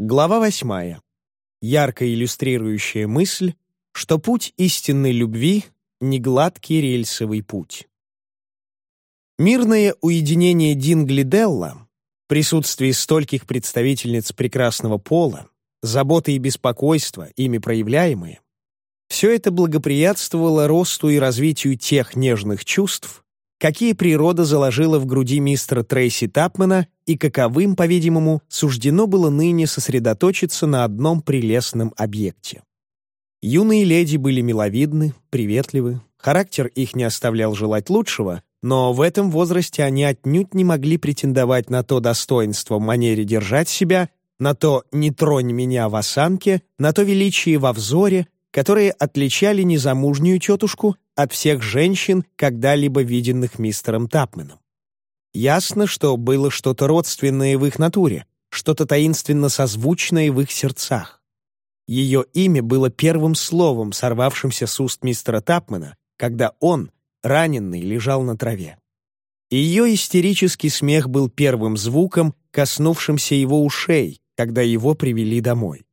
Глава восьмая. Ярко иллюстрирующая мысль, что путь истинной любви — не гладкий рельсовый путь. Мирное уединение Дингли Делла, присутствие стольких представительниц прекрасного пола, заботы и беспокойство, ими проявляемые, все это благоприятствовало росту и развитию тех нежных чувств, какие природа заложила в груди мистера Трейси Тапмана и каковым, по-видимому, суждено было ныне сосредоточиться на одном прелестном объекте. Юные леди были миловидны, приветливы, характер их не оставлял желать лучшего, но в этом возрасте они отнюдь не могли претендовать на то достоинство в манере держать себя, на то «не тронь меня в осанке», на то величие во взоре, которые отличали незамужнюю тетушку от всех женщин, когда-либо виденных мистером Тапменом. Ясно, что было что-то родственное в их натуре, что-то таинственно созвучное в их сердцах. Ее имя было первым словом, сорвавшимся с уст мистера Тапмена, когда он, раненый, лежал на траве. Ее истерический смех был первым звуком, коснувшимся его ушей, когда его привели домой.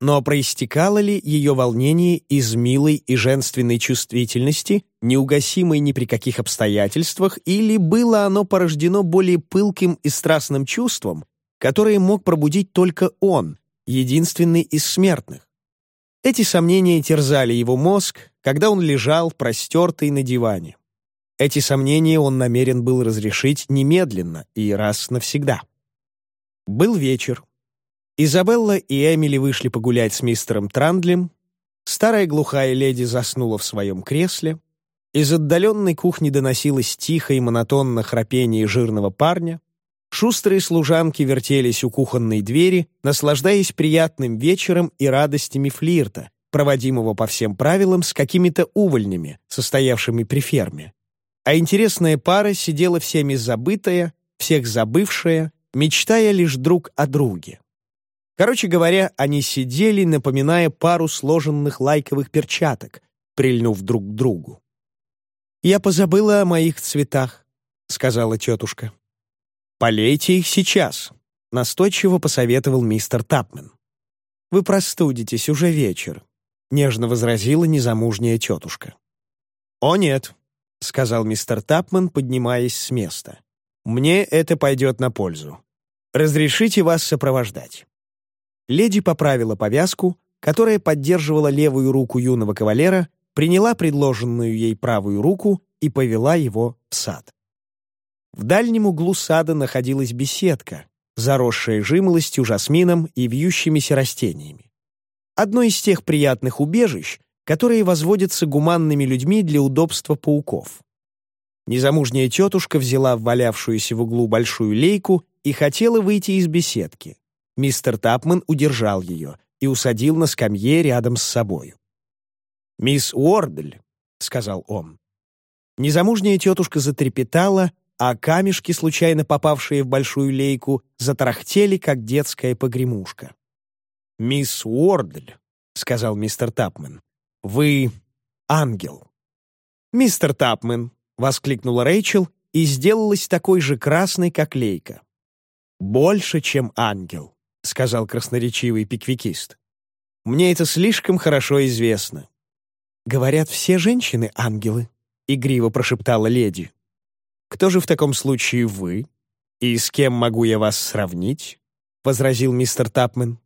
Но проистекало ли ее волнение из милой и женственной чувствительности, неугасимой ни при каких обстоятельствах, или было оно порождено более пылким и страстным чувством, которое мог пробудить только он, единственный из смертных? Эти сомнения терзали его мозг, когда он лежал, простертый на диване. Эти сомнения он намерен был разрешить немедленно и раз навсегда. Был вечер. Изабелла и Эмили вышли погулять с мистером Трандлем. Старая глухая леди заснула в своем кресле. Из отдаленной кухни доносилось тихо и монотонно храпение жирного парня. Шустрые служанки вертелись у кухонной двери, наслаждаясь приятным вечером и радостями флирта, проводимого по всем правилам с какими-то увольнями, состоявшими при ферме. А интересная пара сидела всеми забытая, всех забывшая, мечтая лишь друг о друге. Короче говоря, они сидели, напоминая пару сложенных лайковых перчаток, прильнув друг к другу. «Я позабыла о моих цветах», — сказала тетушка. «Полейте их сейчас», — настойчиво посоветовал мистер Тапмен. «Вы простудитесь, уже вечер», — нежно возразила незамужняя тетушка. «О нет», — сказал мистер Тапмен, поднимаясь с места. «Мне это пойдет на пользу. Разрешите вас сопровождать». Леди поправила повязку, которая поддерживала левую руку юного кавалера, приняла предложенную ей правую руку и повела его в сад. В дальнем углу сада находилась беседка, заросшая жимолостью, жасмином и вьющимися растениями. Одно из тех приятных убежищ, которые возводятся гуманными людьми для удобства пауков. Незамужняя тетушка взяла валявшуюся в углу большую лейку и хотела выйти из беседки. Мистер Тапман удержал ее и усадил на скамье рядом с собою. «Мисс Уордль», — сказал он. Незамужняя тетушка затрепетала, а камешки, случайно попавшие в большую лейку, затарахтели, как детская погремушка. «Мисс Уордль», — сказал мистер Тапман, — «вы ангел». «Мистер Тапман», — воскликнула Рэйчел и сделалась такой же красной, как лейка. «Больше, чем ангел», — сказал красноречивый пиквикист. «Мне это слишком хорошо известно». «Говорят, все женщины — ангелы», — игриво прошептала леди. «Кто же в таком случае вы? И с кем могу я вас сравнить?» — возразил мистер Тапмен.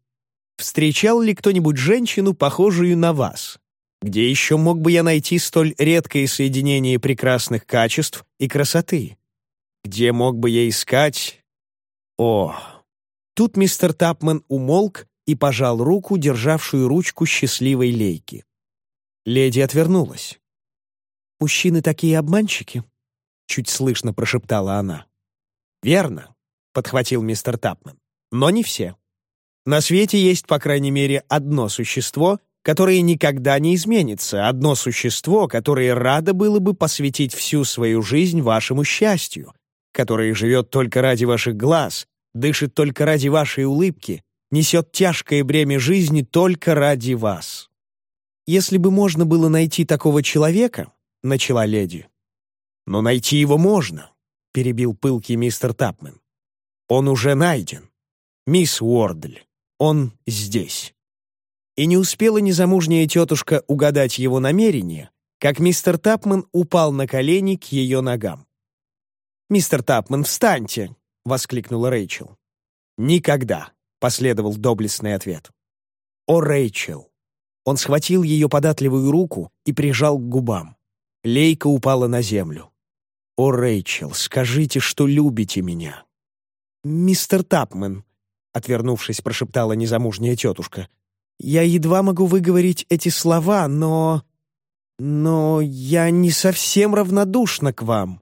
«Встречал ли кто-нибудь женщину, похожую на вас? Где еще мог бы я найти столь редкое соединение прекрасных качеств и красоты? Где мог бы я искать... О, Тут мистер Тапман умолк и пожал руку, державшую ручку счастливой лейки. Леди отвернулась. «Мужчины такие обманщики», — чуть слышно прошептала она. «Верно», — подхватил мистер Тапман, — «но не все. На свете есть, по крайней мере, одно существо, которое никогда не изменится, одно существо, которое радо было бы посвятить всю свою жизнь вашему счастью, которое живет только ради ваших глаз, дышит только ради вашей улыбки, несет тяжкое бремя жизни только ради вас. Если бы можно было найти такого человека, — начала леди. «Но найти его можно», — перебил пылкий мистер Тапмен. «Он уже найден. Мисс Уордль, Он здесь. И не успела незамужняя тетушка угадать его намерение, как мистер Тапман упал на колени к ее ногам. «Мистер Тапман, встаньте!» — воскликнула Рэйчел. «Никогда!» — последовал доблестный ответ. «О, Рэйчел!» Он схватил ее податливую руку и прижал к губам. Лейка упала на землю. «О, Рэйчел, скажите, что любите меня!» «Мистер Тапмен», — отвернувшись, прошептала незамужняя тетушка, «я едва могу выговорить эти слова, но... но я не совсем равнодушна к вам».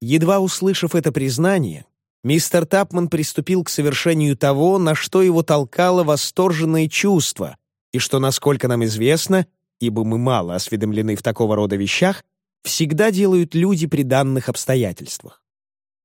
Едва услышав это признание, мистер Тапман приступил к совершению того, на что его толкало восторженное чувство, и что, насколько нам известно, ибо мы мало осведомлены в такого рода вещах, всегда делают люди при данных обстоятельствах.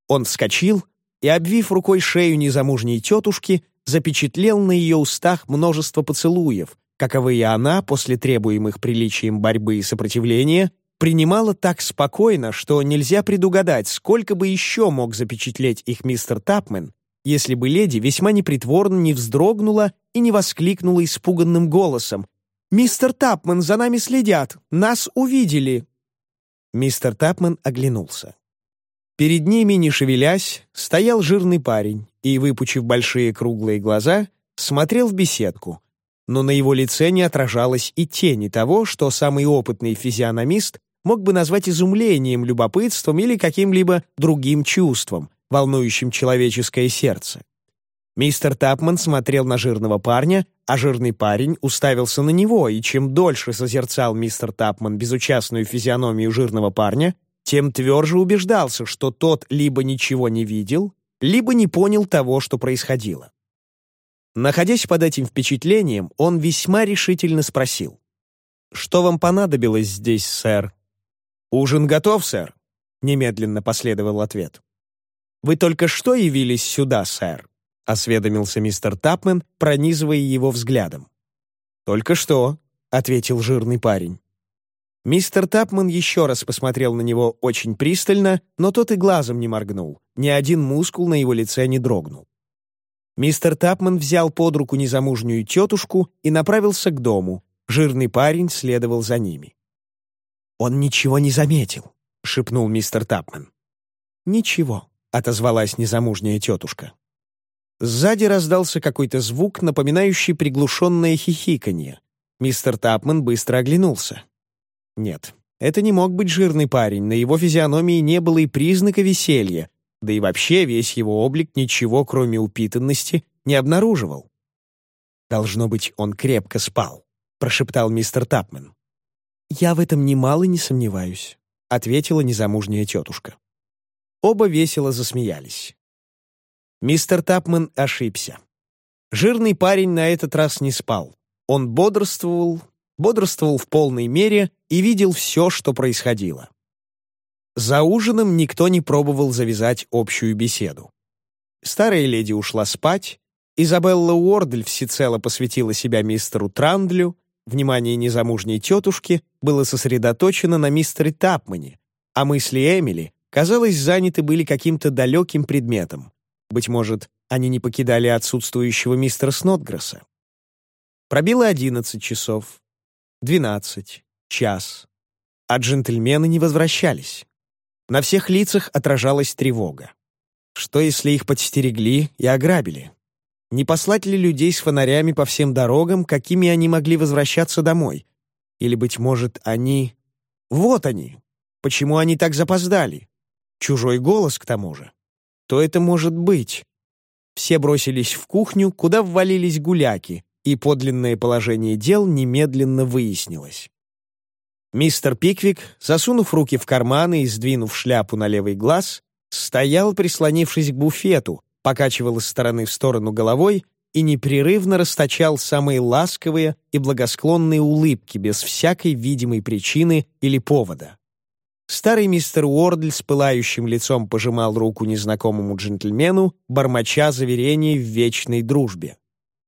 Он вскочил и, обвив рукой шею незамужней тетушки, запечатлел на ее устах множество поцелуев, каковые она, после требуемых приличием борьбы и сопротивления, принимала так спокойно, что нельзя предугадать, сколько бы еще мог запечатлеть их мистер Тапмен, если бы леди весьма непритворно не вздрогнула и не воскликнула испуганным голосом «Мистер Тапмен, за нами следят! Нас увидели!» Мистер Тапмен оглянулся. Перед ними, не шевелясь, стоял жирный парень и, выпучив большие круглые глаза, смотрел в беседку, но на его лице не отражалось и тени того, что самый опытный физиономист мог бы назвать изумлением, любопытством или каким-либо другим чувством, волнующим человеческое сердце. Мистер Тапман смотрел на жирного парня, а жирный парень уставился на него, и чем дольше созерцал мистер Тапман безучастную физиономию жирного парня, тем тверже убеждался, что тот либо ничего не видел, либо не понял того, что происходило. Находясь под этим впечатлением, он весьма решительно спросил. «Что вам понадобилось здесь, сэр?» «Ужин готов, сэр?» — немедленно последовал ответ. «Вы только что явились сюда, сэр?» — осведомился мистер Тапмен, пронизывая его взглядом. «Только что», — ответил жирный парень. Мистер Тапман еще раз посмотрел на него очень пристально, но тот и глазом не моргнул, ни один мускул на его лице не дрогнул. Мистер Тапман взял под руку незамужнюю тетушку и направился к дому. Жирный парень следовал за ними. «Он ничего не заметил», — шепнул мистер Тапман. «Ничего», — отозвалась незамужняя тетушка. Сзади раздался какой-то звук, напоминающий приглушенное хихиканье. Мистер Тапман быстро оглянулся. Нет, это не мог быть жирный парень, на его физиономии не было и признака веселья, да и вообще весь его облик ничего, кроме упитанности, не обнаруживал. «Должно быть, он крепко спал», — прошептал мистер Тапмен. «Я в этом немало не сомневаюсь», — ответила незамужняя тетушка. Оба весело засмеялись. Мистер Тапмен ошибся. Жирный парень на этот раз не спал. Он бодрствовал, бодрствовал в полной мере и видел все, что происходило. За ужином никто не пробовал завязать общую беседу. Старая леди ушла спать, Изабелла Уордль всецело посвятила себя мистеру Трандлю, внимание незамужней тетушки было сосредоточено на мистере Тапмане, а мысли Эмили, казалось, заняты были каким-то далеким предметом. Быть может, они не покидали отсутствующего мистера Снотгресса. Пробило одиннадцать часов, двенадцать, час. А джентльмены не возвращались. На всех лицах отражалась тревога. Что, если их подстерегли и ограбили? Не послать ли людей с фонарями по всем дорогам, какими они могли возвращаться домой? Или, быть может, они... Вот они! Почему они так запоздали? Чужой голос, к тому же. То это может быть? Все бросились в кухню, куда ввалились гуляки, и подлинное положение дел немедленно выяснилось. Мистер Пиквик, засунув руки в карманы и сдвинув шляпу на левый глаз, стоял, прислонившись к буфету, покачивал из стороны в сторону головой и непрерывно расточал самые ласковые и благосклонные улыбки без всякой видимой причины или повода. Старый мистер Уордль с пылающим лицом пожимал руку незнакомому джентльмену, бормоча заверений в вечной дружбе.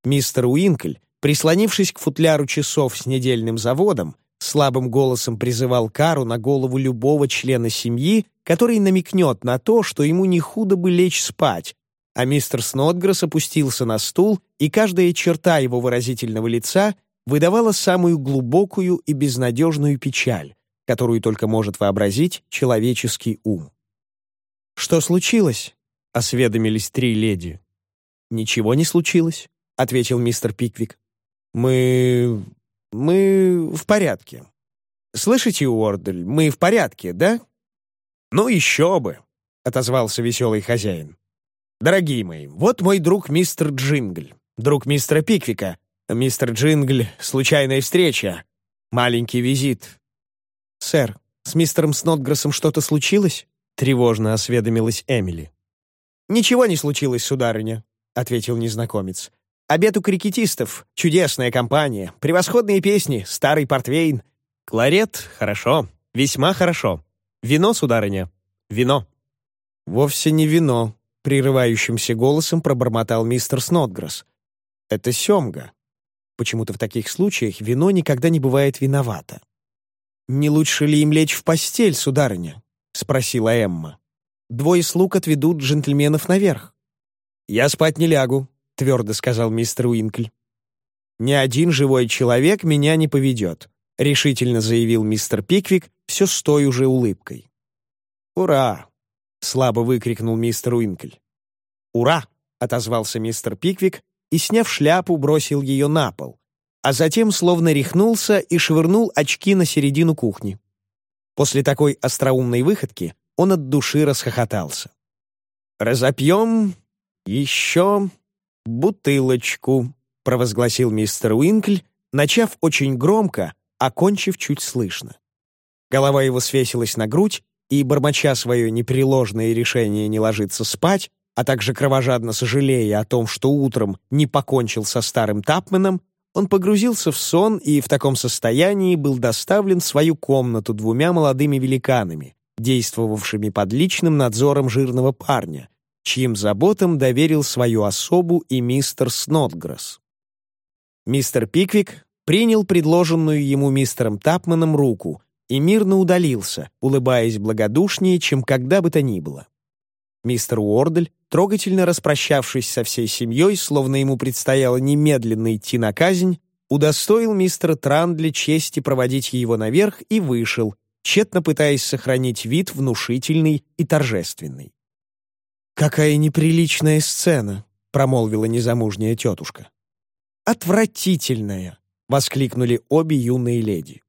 Мистер Уинкль, прислонившись к футляру часов с недельным заводом, слабым голосом призывал кару на голову любого члена семьи, который намекнет на то, что ему не худо бы лечь спать, а мистер Снотгресс опустился на стул, и каждая черта его выразительного лица выдавала самую глубокую и безнадежную печаль, которую только может вообразить человеческий ум. «Что случилось?» — осведомились три леди. «Ничего не случилось», — ответил мистер Пиквик. «Мы... мы в порядке. Слышите, Уордль, мы в порядке, да?» «Ну еще бы!» — отозвался веселый хозяин. «Дорогие мои, вот мой друг мистер Джингль, друг мистера Пиквика. Мистер Джингль, случайная встреча, маленький визит». «Сэр, с мистером Снотгрессом что-то случилось?» — тревожно осведомилась Эмили. «Ничего не случилось, сударыня», — ответил незнакомец. «Обед у крикетистов, чудесная компания, превосходные песни, старый портвейн. Кларет — хорошо, весьма хорошо. Вино, сударыня, вино». «Вовсе не вино», — прерывающимся голосом пробормотал мистер Снотгресс. «Это семга. Почему-то в таких случаях вино никогда не бывает виновато». «Не лучше ли им лечь в постель, сударыня?» — спросила Эмма. Двое слуг отведут джентльменов наверх». «Я спать не лягу», — твердо сказал мистер Уинкль. «Ни один живой человек меня не поведет», — решительно заявил мистер Пиквик, все с той уже улыбкой. «Ура!» — слабо выкрикнул мистер Уинкль. «Ура!» — отозвался мистер Пиквик и, сняв шляпу, бросил ее на пол, а затем словно рехнулся и швырнул очки на середину кухни. После такой остроумной выходки он от души расхохотался. «Разопьем еще бутылочку», — провозгласил мистер Уинкль, начав очень громко, окончив чуть слышно. Голова его свесилась на грудь, и, бормоча свое непреложное решение не ложиться спать, а также кровожадно сожалея о том, что утром не покончил со старым Тапменом, он погрузился в сон и в таком состоянии был доставлен в свою комнату двумя молодыми великанами, действовавшими под личным надзором жирного парня, чьим заботам доверил свою особу и мистер Снотгресс. Мистер Пиквик принял предложенную ему мистером Тапманом руку и мирно удалился, улыбаясь благодушнее, чем когда бы то ни было. Мистер Уордль, трогательно распрощавшись со всей семьей, словно ему предстояло немедленно идти на казнь, удостоил мистера Трандли чести проводить его наверх и вышел, тщетно пытаясь сохранить вид внушительный и торжественный. «Какая неприличная сцена!» — промолвила незамужняя тетушка. «Отвратительная!» — воскликнули обе юные леди.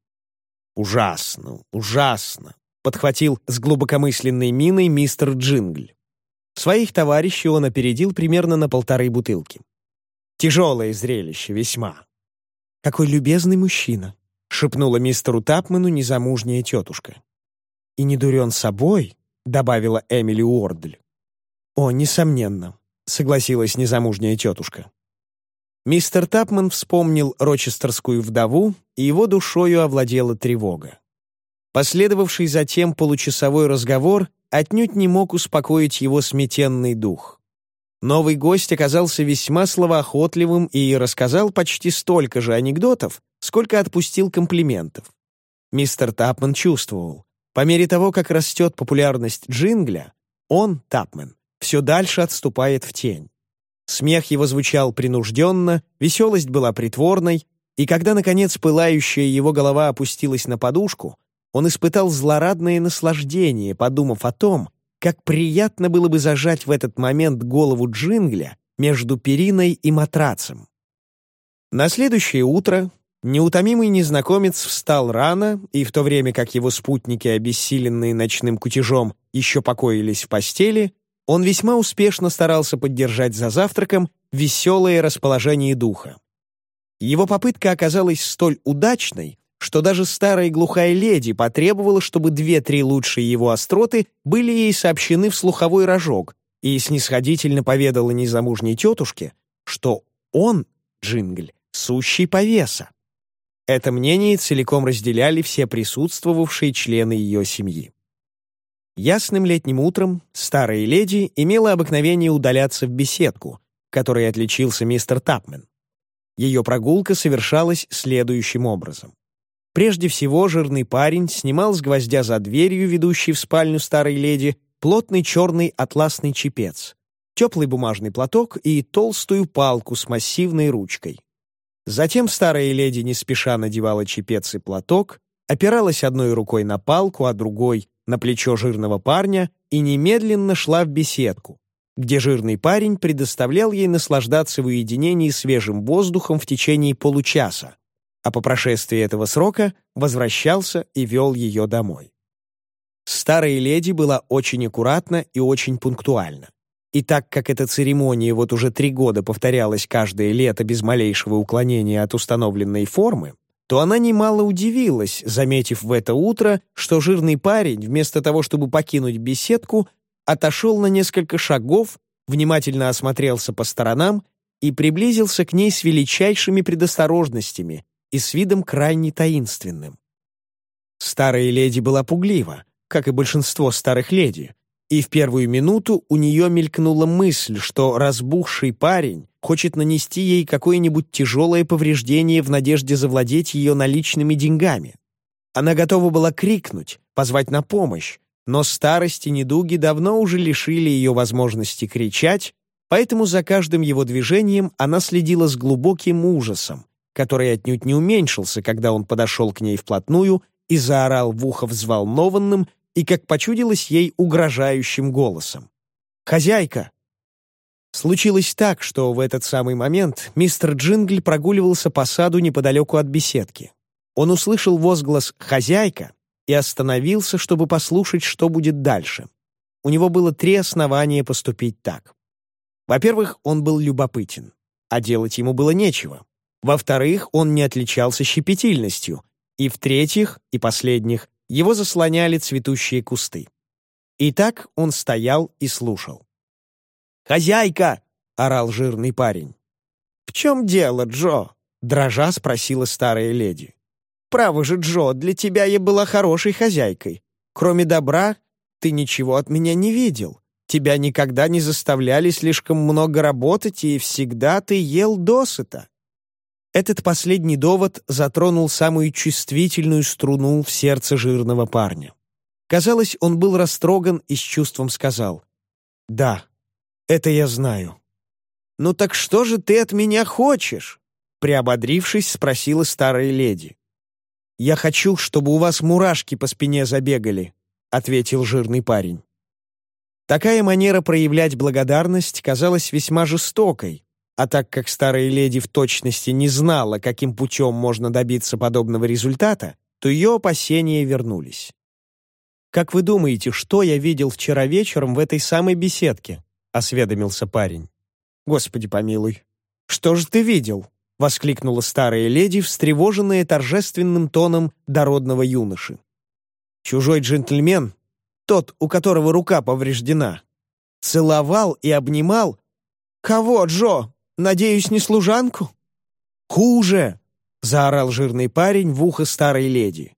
«Ужасно, ужасно!» — подхватил с глубокомысленной миной мистер Джингль. Своих товарищей он опередил примерно на полторы бутылки. Тяжелое зрелище, весьма. «Какой любезный мужчина!» — шепнула мистеру Тапману незамужняя тетушка. «И не дурен собой», — добавила Эмили Уордль. «О, несомненно», — согласилась незамужняя тетушка. Мистер Тапман вспомнил рочестерскую вдову, и его душою овладела тревога. Последовавший затем получасовой разговор отнюдь не мог успокоить его сметенный дух. Новый гость оказался весьма словоохотливым и рассказал почти столько же анекдотов, сколько отпустил комплиментов. Мистер Тапман чувствовал, по мере того, как растет популярность джингля, он, Тапман, все дальше отступает в тень. Смех его звучал принужденно, веселость была притворной, и когда, наконец, пылающая его голова опустилась на подушку, он испытал злорадное наслаждение, подумав о том, как приятно было бы зажать в этот момент голову Джингля между периной и матрацем. На следующее утро неутомимый незнакомец встал рано, и в то время как его спутники, обессиленные ночным кутежом, еще покоились в постели, он весьма успешно старался поддержать за завтраком веселое расположение духа. Его попытка оказалась столь удачной, что даже старая глухая леди потребовала, чтобы две-три лучшие его остроты были ей сообщены в слуховой рожок, и снисходительно поведала незамужней тетушке, что он, Джингль, сущий повеса. Это мнение целиком разделяли все присутствовавшие члены ее семьи. Ясным летним утром старая леди имела обыкновение удаляться в беседку, которой отличился мистер Тапмен. Ее прогулка совершалась следующим образом. Прежде всего, жирный парень снимал с гвоздя за дверью, ведущей в спальню старой леди, плотный черный атласный чепец, теплый бумажный платок и толстую палку с массивной ручкой. Затем старая леди не спеша надевала чепец и платок, опиралась одной рукой на палку, а другой — на плечо жирного парня и немедленно шла в беседку, где жирный парень предоставлял ей наслаждаться в уединении свежим воздухом в течение получаса, а по прошествии этого срока возвращался и вел ее домой. Старая леди была очень аккуратна и очень пунктуальна. И так как эта церемония вот уже три года повторялась каждое лето без малейшего уклонения от установленной формы, то она немало удивилась, заметив в это утро, что жирный парень, вместо того, чтобы покинуть беседку, отошел на несколько шагов, внимательно осмотрелся по сторонам и приблизился к ней с величайшими предосторожностями и с видом крайне таинственным. Старая леди была пуглива, как и большинство старых леди, и в первую минуту у нее мелькнула мысль, что разбухший парень хочет нанести ей какое-нибудь тяжелое повреждение в надежде завладеть ее наличными деньгами. Она готова была крикнуть, позвать на помощь, но старость и недуги давно уже лишили ее возможности кричать, поэтому за каждым его движением она следила с глубоким ужасом, который отнюдь не уменьшился, когда он подошел к ней вплотную и заорал в ухо взволнованным и, как почудилось ей, угрожающим голосом. «Хозяйка!» Случилось так, что в этот самый момент мистер Джингль прогуливался по саду неподалеку от беседки. Он услышал возглас «Хозяйка!» и остановился, чтобы послушать, что будет дальше. У него было три основания поступить так. Во-первых, он был любопытен, а делать ему было нечего. Во-вторых, он не отличался щепетильностью. И в-третьих, и последних, его заслоняли цветущие кусты. И так он стоял и слушал. «Хозяйка!» — орал жирный парень. «В чем дело, Джо?» — дрожа спросила старая леди. «Право же, Джо, для тебя я была хорошей хозяйкой. Кроме добра, ты ничего от меня не видел. Тебя никогда не заставляли слишком много работать, и всегда ты ел досыта. Этот последний довод затронул самую чувствительную струну в сердце жирного парня. Казалось, он был растроган и с чувством сказал «Да, это я знаю». «Ну так что же ты от меня хочешь?» Приободрившись, спросила старая леди. «Я хочу, чтобы у вас мурашки по спине забегали», ответил жирный парень. Такая манера проявлять благодарность казалась весьма жестокой, а так как старая леди в точности не знала, каким путем можно добиться подобного результата, то ее опасения вернулись. «Как вы думаете, что я видел вчера вечером в этой самой беседке?» — осведомился парень. «Господи помилуй! Что же ты видел?» — воскликнула старая леди, встревоженная торжественным тоном дородного юноши. «Чужой джентльмен, тот, у которого рука повреждена, целовал и обнимал... Кого, Джо? Надеюсь, не служанку?» «Хуже!» — заорал жирный парень в ухо старой леди.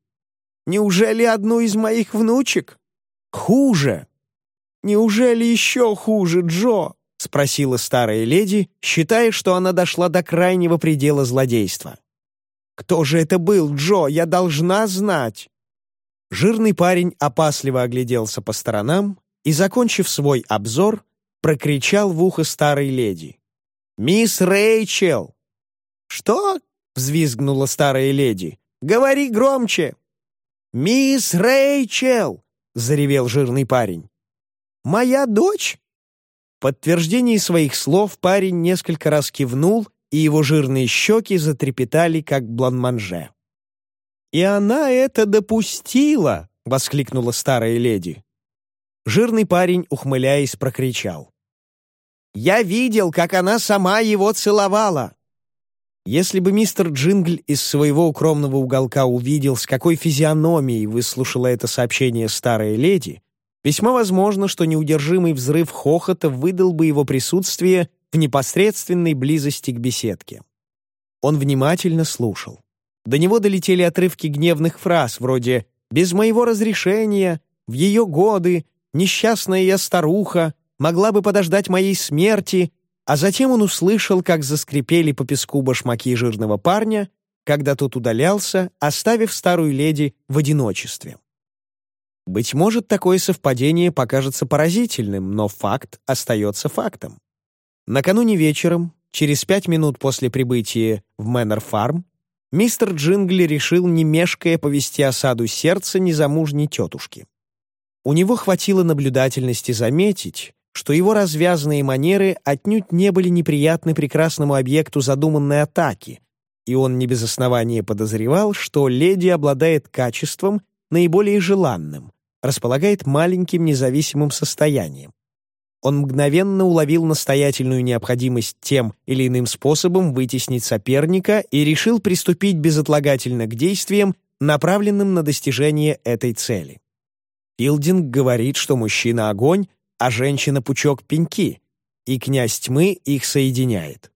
«Неужели одну из моих внучек?» «Хуже!» «Неужели еще хуже, Джо?» — спросила старая леди, считая, что она дошла до крайнего предела злодейства. «Кто же это был, Джо? Я должна знать!» Жирный парень опасливо огляделся по сторонам и, закончив свой обзор, прокричал в ухо старой леди. «Мисс Рэйчел!» «Что?» — взвизгнула старая леди. «Говори громче!» «Мисс Рэйчел!» — заревел жирный парень. «Моя дочь?» В подтверждении своих слов парень несколько раз кивнул, и его жирные щеки затрепетали, как бланманже. «И она это допустила!» — воскликнула старая леди. Жирный парень, ухмыляясь, прокричал. Я видел, как она сама его целовала!» Если бы мистер Джингль из своего укромного уголка увидел, с какой физиономией выслушала это сообщение старая леди, весьма возможно, что неудержимый взрыв хохота выдал бы его присутствие в непосредственной близости к беседке. Он внимательно слушал. До него долетели отрывки гневных фраз вроде «без моего разрешения», «в ее годы», «несчастная я старуха», могла бы подождать моей смерти, а затем он услышал, как заскрипели по песку башмаки жирного парня, когда тот удалялся, оставив старую леди в одиночестве. Быть может, такое совпадение покажется поразительным, но факт остается фактом. Накануне вечером, через пять минут после прибытия в Мэннер Фарм, мистер Джингли решил, не мешкая, повести осаду сердца незамужней тетушки. У него хватило наблюдательности заметить, что его развязанные манеры отнюдь не были неприятны прекрасному объекту задуманной атаки, и он не без основания подозревал, что леди обладает качеством, наиболее желанным, располагает маленьким независимым состоянием. Он мгновенно уловил настоятельную необходимость тем или иным способом вытеснить соперника и решил приступить безотлагательно к действиям, направленным на достижение этой цели. Филдинг говорит, что мужчина — огонь, а женщина — пучок пеньки, и князь тьмы их соединяет.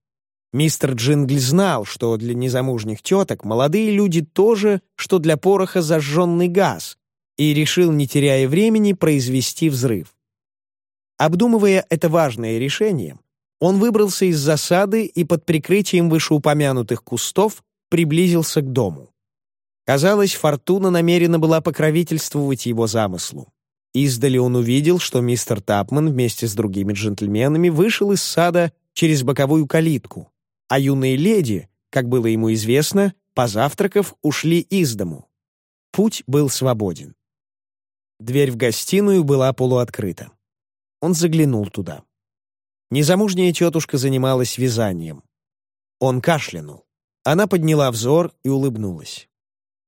Мистер Джингли знал, что для незамужних теток молодые люди тоже, что для пороха зажженный газ, и решил, не теряя времени, произвести взрыв. Обдумывая это важное решение, он выбрался из засады и под прикрытием вышеупомянутых кустов приблизился к дому. Казалось, Фортуна намерена была покровительствовать его замыслу. Издали он увидел, что мистер Тапман вместе с другими джентльменами вышел из сада через боковую калитку, а юные леди, как было ему известно, позавтракав, ушли из дому. Путь был свободен. Дверь в гостиную была полуоткрыта. Он заглянул туда. Незамужняя тетушка занималась вязанием. Он кашлянул. Она подняла взор и улыбнулась.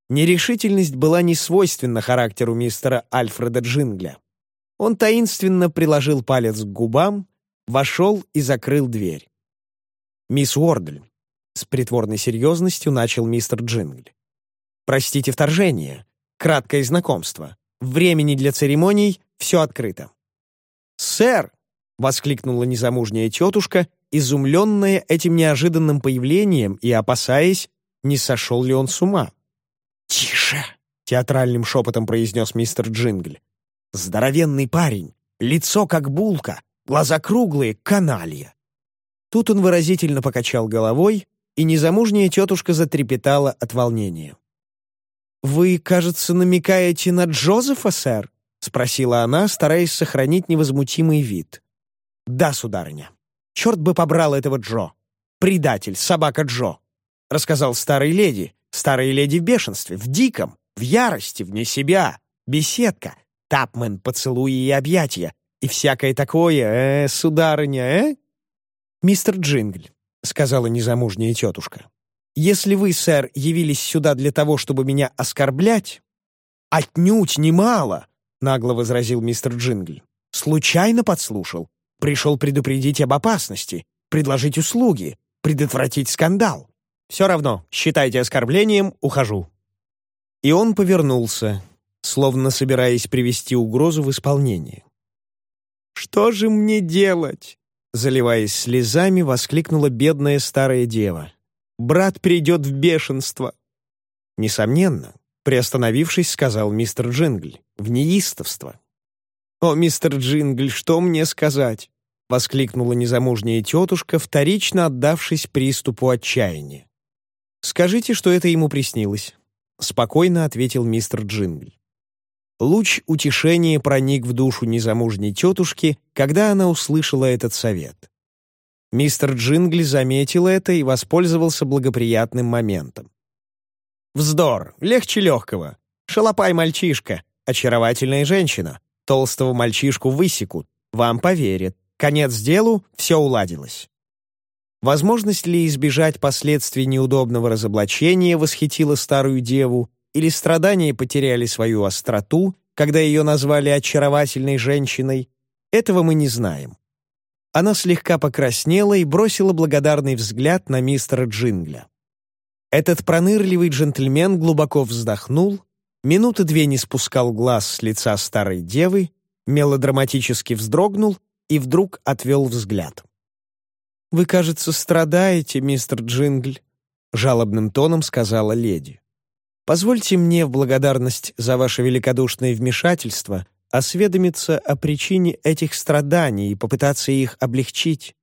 Нерешительность была не свойственна характеру мистера Альфреда Джингля. Он таинственно приложил палец к губам, вошел и закрыл дверь. «Мисс Уордль», — с притворной серьезностью начал мистер Джингль. «Простите вторжение. Краткое знакомство. Времени для церемоний все открыто». «Сэр!» — воскликнула незамужняя тетушка, изумленная этим неожиданным появлением и опасаясь, не сошел ли он с ума. «Тише!» — театральным шепотом произнес мистер Джингль. «Здоровенный парень, лицо как булка, глаза круглые, каналья. Тут он выразительно покачал головой, и незамужняя тетушка затрепетала от волнения. «Вы, кажется, намекаете на Джозефа, сэр?» — спросила она, стараясь сохранить невозмутимый вид. «Да, сударыня. Черт бы побрал этого Джо. Предатель, собака Джо», — рассказал старой леди. Старая леди в бешенстве, в диком, в ярости, вне себя. Беседка, тапмен, поцелуи и объятия. И всякое такое, э, сударыня, э? «Мистер Джингль», — сказала незамужняя тетушка, «если вы, сэр, явились сюда для того, чтобы меня оскорблять...» «Отнюдь немало», — нагло возразил мистер Джингль. «Случайно подслушал. Пришел предупредить об опасности, предложить услуги, предотвратить скандал. Все равно, считайте оскорблением, ухожу». И он повернулся, словно собираясь привести угрозу в исполнение. «Что же мне делать?» Заливаясь слезами, воскликнула бедная старая дева. «Брат придет в бешенство!» «Несомненно», — приостановившись, сказал мистер Джингль, «в неистовство». «О, мистер Джингль, что мне сказать?» — воскликнула незамужняя тетушка, вторично отдавшись приступу отчаяния. «Скажите, что это ему приснилось», — спокойно ответил мистер Джингль. Луч утешения проник в душу незамужней тетушки, когда она услышала этот совет. Мистер Джингли заметил это и воспользовался благоприятным моментом. «Вздор! Легче легкого! Шалопай мальчишка! Очаровательная женщина! Толстого мальчишку высекут! Вам поверят! Конец делу, все уладилось!» Возможность ли избежать последствий неудобного разоблачения восхитила старую деву, или страдания потеряли свою остроту, когда ее назвали очаровательной женщиной, этого мы не знаем. Она слегка покраснела и бросила благодарный взгляд на мистера Джингля. Этот пронырливый джентльмен глубоко вздохнул, минуты две не спускал глаз с лица старой девы, мелодраматически вздрогнул и вдруг отвел взгляд. «Вы, кажется, страдаете, мистер Джингль», — жалобным тоном сказала леди. Позвольте мне в благодарность за ваше великодушное вмешательство осведомиться о причине этих страданий и попытаться их облегчить».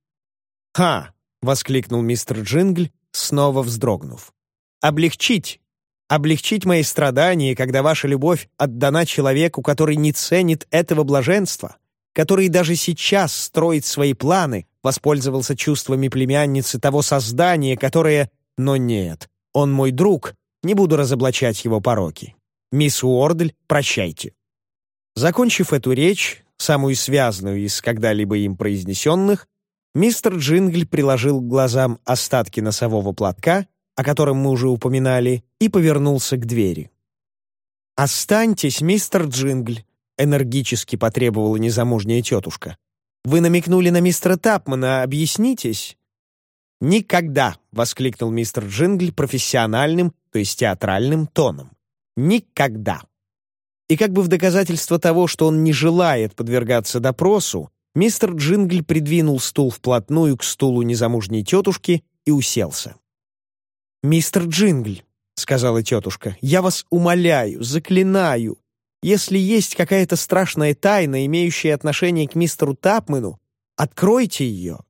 «Ха!» — воскликнул мистер Джингль, снова вздрогнув. «Облегчить! Облегчить мои страдания, когда ваша любовь отдана человеку, который не ценит этого блаженства, который даже сейчас строит свои планы, воспользовался чувствами племянницы того создания, которое... Но нет, он мой друг, не буду разоблачать его пороки. Мисс Уордль, прощайте». Закончив эту речь, самую связанную из когда-либо им произнесенных, мистер Джингль приложил к глазам остатки носового платка, о котором мы уже упоминали, и повернулся к двери. «Останьтесь, мистер Джингль», — энергически потребовала незамужняя тетушка. «Вы намекнули на мистера Тапмана, объяснитесь?» «Никогда!» — воскликнул мистер Джингль профессиональным, то есть театральным тоном. «Никогда!» И как бы в доказательство того, что он не желает подвергаться допросу, мистер Джингль придвинул стул вплотную к стулу незамужней тетушки и уселся. «Мистер Джингль», — сказала тетушка, — «я вас умоляю, заклинаю, если есть какая-то страшная тайна, имеющая отношение к мистеру Тапмену, откройте ее».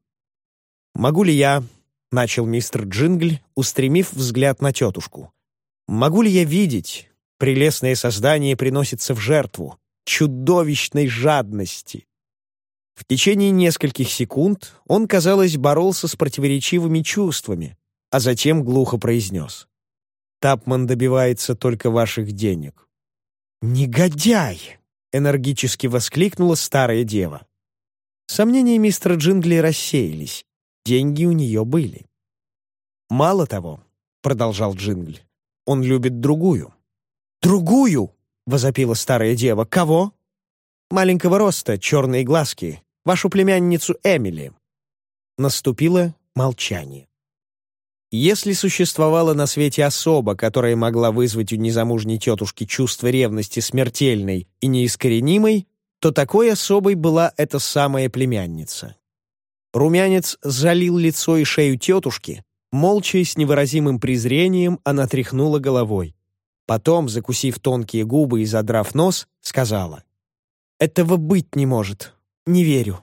«Могу ли я?» — начал мистер Джингль, устремив взгляд на тетушку. «Могу ли я видеть, Прелестное создание приносится в жертву чудовищной жадности. В течение нескольких секунд он, казалось, боролся с противоречивыми чувствами, а затем глухо произнес. «Тапман добивается только ваших денег». «Негодяй!» — энергически воскликнула старая дева. Сомнения мистера Джингли рассеялись. Деньги у нее были. «Мало того», — продолжал Джингли, — «он любит другую. «Другую!» — возопила старая дева. «Кого?» «Маленького роста, черные глазки. Вашу племянницу Эмили». Наступило молчание. Если существовала на свете особа, которая могла вызвать у незамужней тетушки чувство ревности смертельной и неискоренимой, то такой особой была эта самая племянница. Румянец залил лицо и шею тетушки, молча и с невыразимым презрением она тряхнула головой. Потом, закусив тонкие губы и задрав нос, сказала. «Этого быть не может. Не верю».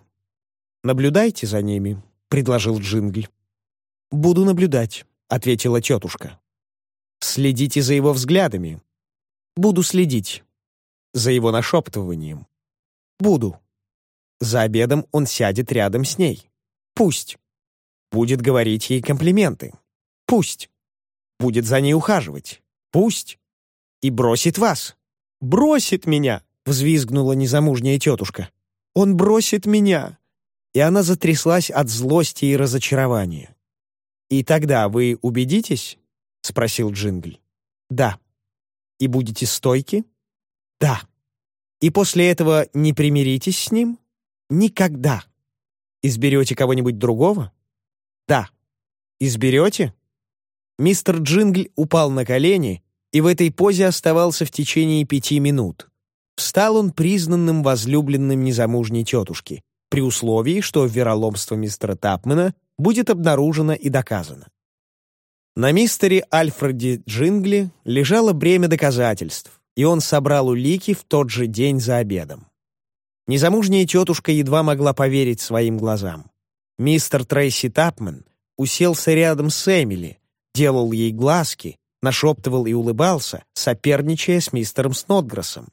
«Наблюдайте за ними», — предложил Джингль. «Буду наблюдать», — ответила тетушка. «Следите за его взглядами». «Буду следить». «За его нашептыванием». «Буду». За обедом он сядет рядом с ней. «Пусть». Будет говорить ей комплименты. «Пусть». Будет за ней ухаживать. «Пусть» и бросит вас. Бросит меня!» — взвизгнула незамужняя тетушка. «Он бросит меня!» И она затряслась от злости и разочарования. «И тогда вы убедитесь?» — спросил Джингль. «Да». «И будете стойки?» «Да». «И после этого не примиритесь с ним?» «Никогда». «Изберете кого-нибудь другого?» «Да». «Изберете?» Мистер Джингль упал на колени и в этой позе оставался в течение пяти минут. Встал он признанным возлюбленным незамужней тетушки, при условии, что вероломство мистера Тапмена будет обнаружено и доказано. На мистере Альфреде Джингли лежало бремя доказательств, и он собрал улики в тот же день за обедом. Незамужняя тетушка едва могла поверить своим глазам. Мистер Трейси Тапмен уселся рядом с Эмили, делал ей глазки, нашептывал и улыбался, соперничая с мистером Снотграссом.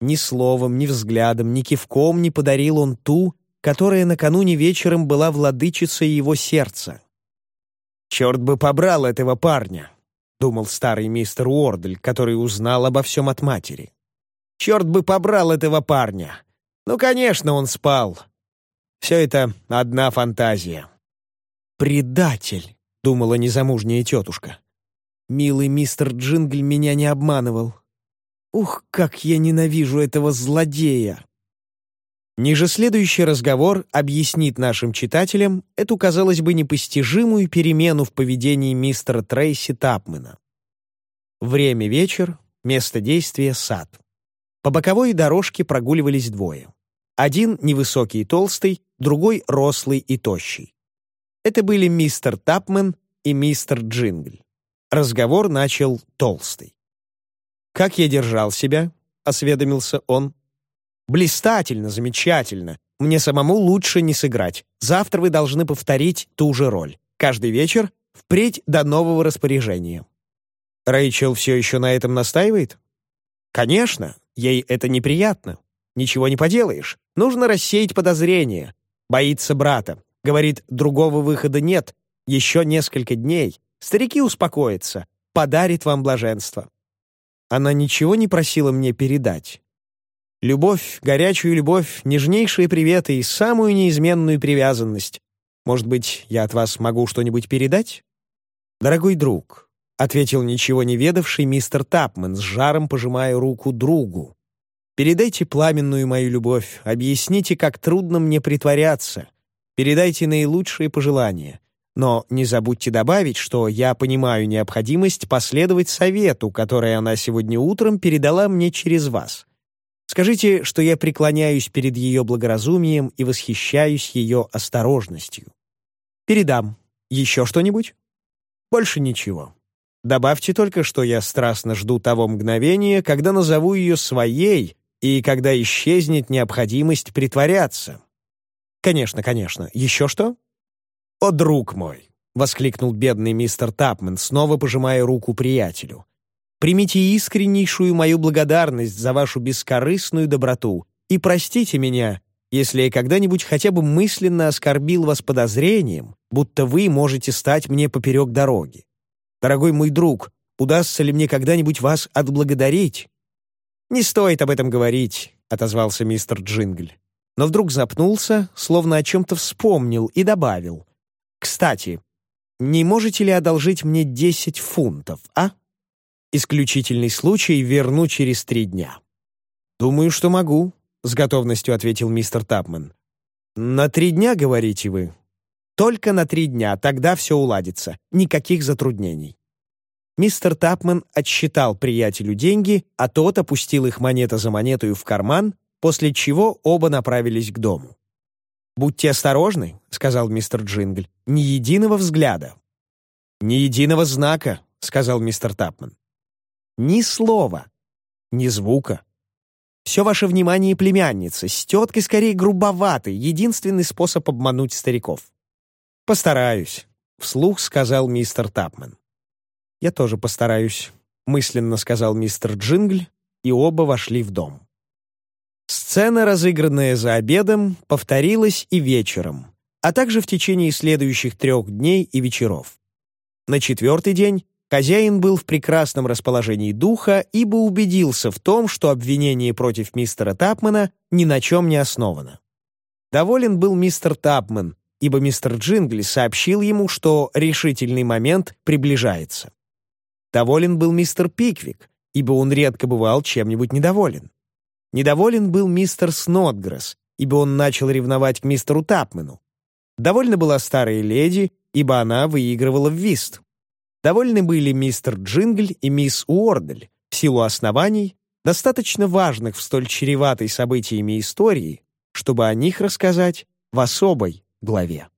Ни словом, ни взглядом, ни кивком не подарил он ту, которая накануне вечером была владычицей его сердца. «Черт бы побрал этого парня!» — думал старый мистер Уордль, который узнал обо всем от матери. «Черт бы побрал этого парня! Ну, конечно, он спал. Все это одна фантазия». «Предатель!» — думала незамужняя тетушка. Милый мистер Джингль меня не обманывал. Ух, как я ненавижу этого злодея! Ниже следующий разговор объяснит нашим читателям эту, казалось бы, непостижимую перемену в поведении мистера Трейси Тапмена. Время — вечер, место действия — сад. По боковой дорожке прогуливались двое. Один невысокий и толстый, другой рослый и тощий. Это были мистер Тапмен и мистер Джингль. Разговор начал толстый. «Как я держал себя?» — осведомился он. «Блистательно, замечательно. Мне самому лучше не сыграть. Завтра вы должны повторить ту же роль. Каждый вечер, впредь до нового распоряжения». Рэйчел все еще на этом настаивает? Конечно, ей это неприятно. Ничего не поделаешь. Нужно рассеять подозрения. Боится брата. Говорит, другого выхода нет. Еще несколько дней. Старики успокоятся. Подарит вам блаженство. Она ничего не просила мне передать. Любовь, горячую любовь, нежнейшие приветы и самую неизменную привязанность. Может быть, я от вас могу что-нибудь передать? Дорогой друг, — ответил ничего не ведавший мистер Тапман, с жаром пожимая руку другу. «Передайте пламенную мою любовь, объясните, как трудно мне притворяться, передайте наилучшие пожелания. Но не забудьте добавить, что я понимаю необходимость последовать совету, который она сегодня утром передала мне через вас. Скажите, что я преклоняюсь перед ее благоразумием и восхищаюсь ее осторожностью. Передам. Еще что-нибудь? Больше ничего. Добавьте только, что я страстно жду того мгновения, когда назову ее своей и когда исчезнет необходимость притворяться. Конечно, конечно. Еще что? О, друг мой! — воскликнул бедный мистер Тапмен, снова пожимая руку приятелю. «Примите искреннейшую мою благодарность за вашу бескорыстную доброту и простите меня, если я когда-нибудь хотя бы мысленно оскорбил вас подозрением, будто вы можете стать мне поперек дороги. Дорогой мой друг, удастся ли мне когда-нибудь вас отблагодарить?» «Не стоит об этом говорить», — отозвался мистер Джингль. Но вдруг запнулся, словно о чем-то вспомнил, и добавил. «Кстати, не можете ли одолжить мне десять фунтов, а? Исключительный случай верну через три дня». «Думаю, что могу», — с готовностью ответил мистер Тапман. «На три дня, говорите вы?» Только на три дня, тогда все уладится. Никаких затруднений. Мистер Тапман отсчитал приятелю деньги, а тот опустил их монета за монетою в карман, после чего оба направились к дому. «Будьте осторожны», — сказал мистер Джингль, — «ни единого взгляда». «Ни единого знака», — сказал мистер Тапман. «Ни слова, ни звука. Все ваше внимание племянницы, с теткой скорее грубоватый, единственный способ обмануть стариков. «Постараюсь», — вслух сказал мистер Тапман. «Я тоже постараюсь», — мысленно сказал мистер Джингль, и оба вошли в дом. Сцена, разыгранная за обедом, повторилась и вечером, а также в течение следующих трех дней и вечеров. На четвертый день хозяин был в прекрасном расположении духа, ибо убедился в том, что обвинение против мистера Тапмана ни на чем не основано. Доволен был мистер Тапман, ибо мистер Джингли сообщил ему, что решительный момент приближается. Доволен был мистер Пиквик, ибо он редко бывал чем-нибудь недоволен. Недоволен был мистер Снотгресс, ибо он начал ревновать к мистеру Тапмену. Довольна была старая леди, ибо она выигрывала в вист. Довольны были мистер Джингль и мисс Уордель в силу оснований, достаточно важных в столь чреватой событиями истории, чтобы о них рассказать в особой главе.